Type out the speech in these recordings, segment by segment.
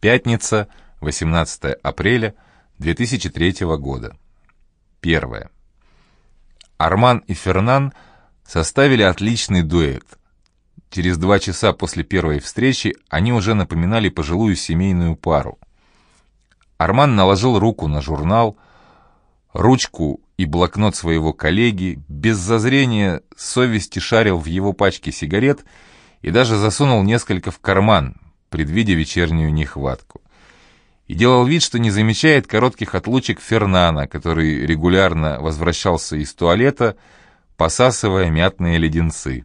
Пятница, 18 апреля 2003 года. Первое. Арман и Фернан составили отличный дуэт. Через два часа после первой встречи они уже напоминали пожилую семейную пару. Арман наложил руку на журнал, ручку и блокнот своего коллеги, без зазрения совести шарил в его пачке сигарет и даже засунул несколько в карман, предвидя вечернюю нехватку. И делал вид, что не замечает коротких отлучек Фернана, который регулярно возвращался из туалета, посасывая мятные леденцы.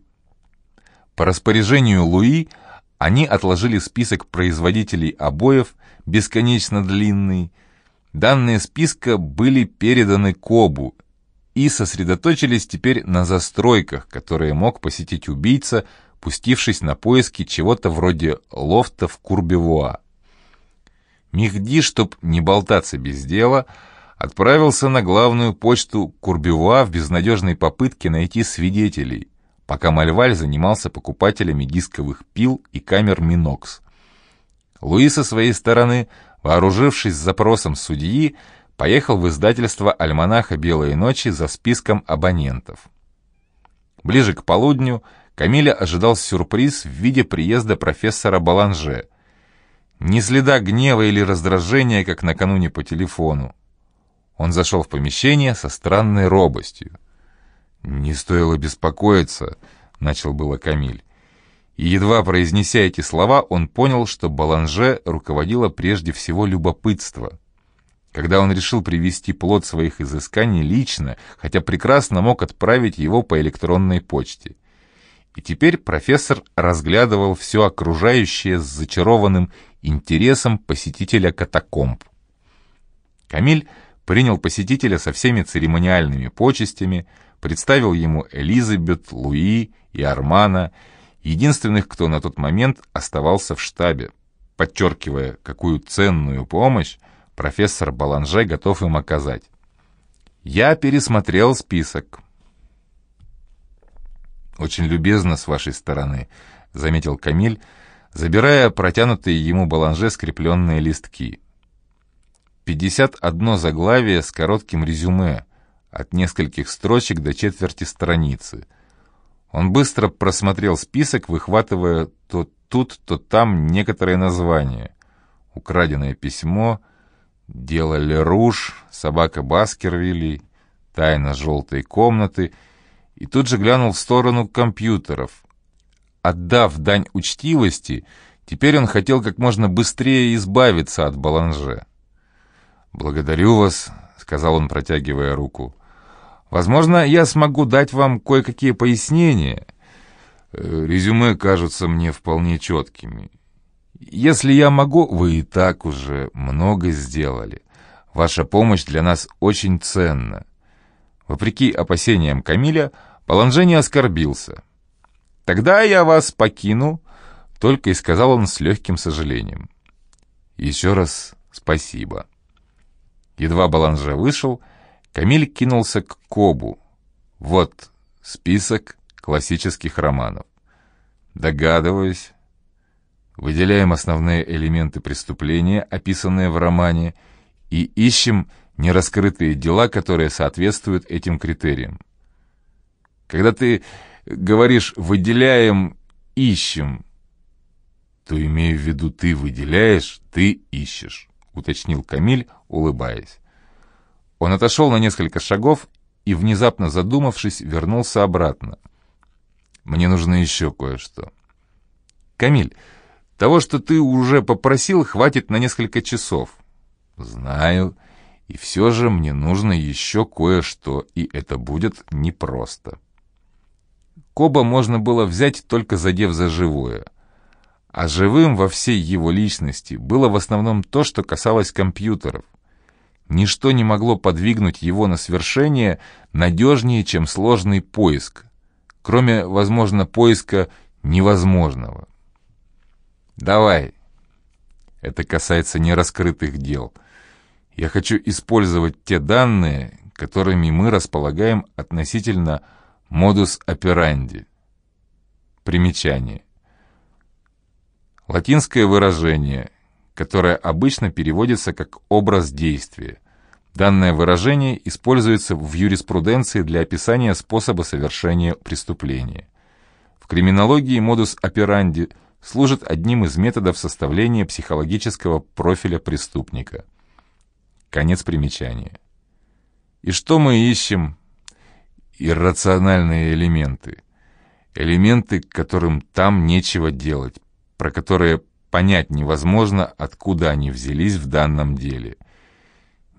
По распоряжению Луи они отложили список производителей обоев, бесконечно длинный. Данные списка были переданы Кобу и сосредоточились теперь на застройках, которые мог посетить убийца, пустившись на поиски чего-то вроде лофта в Курбевуа. Мехди, чтоб не болтаться без дела, отправился на главную почту Курбевуа в безнадежной попытке найти свидетелей, пока Мальваль занимался покупателями дисковых пил и камер Минокс. Луи со своей стороны, вооружившись запросом судьи, поехал в издательство альманаха «Белые ночи» за списком абонентов. Ближе к полудню Камиля ожидал сюрприз в виде приезда профессора Баланже. Ни следа гнева или раздражения, как накануне по телефону. Он зашел в помещение со странной робостью. «Не стоило беспокоиться», — начал было Камиль. И едва произнеся эти слова, он понял, что Баланже руководило прежде всего любопытство. Когда он решил привести плод своих изысканий лично, хотя прекрасно мог отправить его по электронной почте. И теперь профессор разглядывал все окружающее с зачарованным интересом посетителя катакомб. Камиль принял посетителя со всеми церемониальными почестями, представил ему Элизабет, Луи и Армана, единственных, кто на тот момент оставался в штабе, подчеркивая, какую ценную помощь профессор Баланже готов им оказать. «Я пересмотрел список», «Очень любезно с вашей стороны», — заметил Камиль, забирая протянутые ему баланже скрепленные листки. «Пятьдесят одно заглавие с коротким резюме, от нескольких строчек до четверти страницы». Он быстро просмотрел список, выхватывая то тут, то там некоторые названия. «Украденное письмо», «Дело Леруш», «Собака Баскервилли», «Тайна желтой комнаты» и тут же глянул в сторону компьютеров. Отдав дань учтивости, теперь он хотел как можно быстрее избавиться от Баланже. «Благодарю вас», — сказал он, протягивая руку. «Возможно, я смогу дать вам кое-какие пояснения. Э, резюме кажутся мне вполне четкими. Если я могу, вы и так уже много сделали. Ваша помощь для нас очень ценна». Вопреки опасениям Камиля, Баланже не оскорбился. «Тогда я вас покину», — только и сказал он с легким сожалением. «Еще раз спасибо». Едва Баланже вышел, Камиль кинулся к Кобу. «Вот список классических романов. Догадываюсь, выделяем основные элементы преступления, описанные в романе, и ищем нераскрытые дела, которые соответствуют этим критериям. Когда ты говоришь «выделяем», «ищем», то имею в виду «ты выделяешь», «ты ищешь», — уточнил Камиль, улыбаясь. Он отошел на несколько шагов и, внезапно задумавшись, вернулся обратно. «Мне нужно еще кое-что». «Камиль, того, что ты уже попросил, хватит на несколько часов». «Знаю, и все же мне нужно еще кое-что, и это будет непросто». Коба можно было взять, только задев за живое. А живым во всей его личности было в основном то, что касалось компьютеров. Ничто не могло подвигнуть его на свершение надежнее, чем сложный поиск, кроме, возможно, поиска невозможного. «Давай!» Это касается нераскрытых дел. Я хочу использовать те данные, которыми мы располагаем относительно Модус операнди. Примечание. Латинское выражение которое обычно переводится как «образ действия». Данное выражение используется в юриспруденции для описания способа совершения преступления. В криминологии модус операнди служит одним из методов составления психологического профиля преступника. Конец примечания. И что мы ищем? Иррациональные элементы. Элементы, которым там нечего делать, про которые понять невозможно, откуда они взялись в данном деле –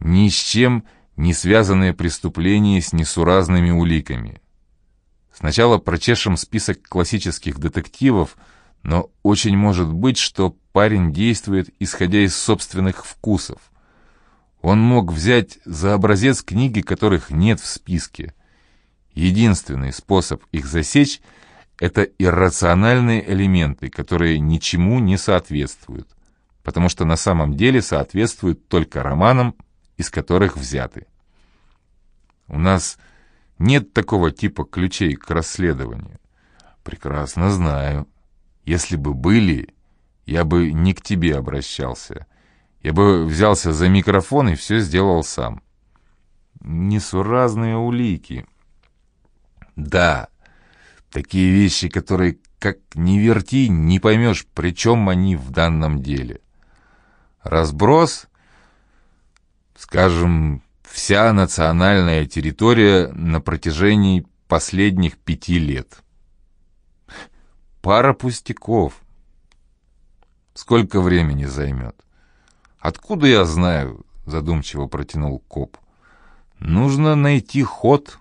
ни с чем не связанные преступления с несуразными уликами. Сначала прочешем список классических детективов, но очень может быть, что парень действует, исходя из собственных вкусов. Он мог взять за образец книги, которых нет в списке. Единственный способ их засечь — это иррациональные элементы, которые ничему не соответствуют, потому что на самом деле соответствуют только романам из которых взяты. У нас нет такого типа ключей к расследованию. Прекрасно знаю. Если бы были, я бы не к тебе обращался. Я бы взялся за микрофон и все сделал сам. Несуразные улики. Да, такие вещи, которые как ни верти, не поймешь, при чем они в данном деле. Разброс скажем, вся национальная территория на протяжении последних пяти лет. Пара пустяков. Сколько времени займет? Откуда я знаю, задумчиво протянул коп. Нужно найти ход,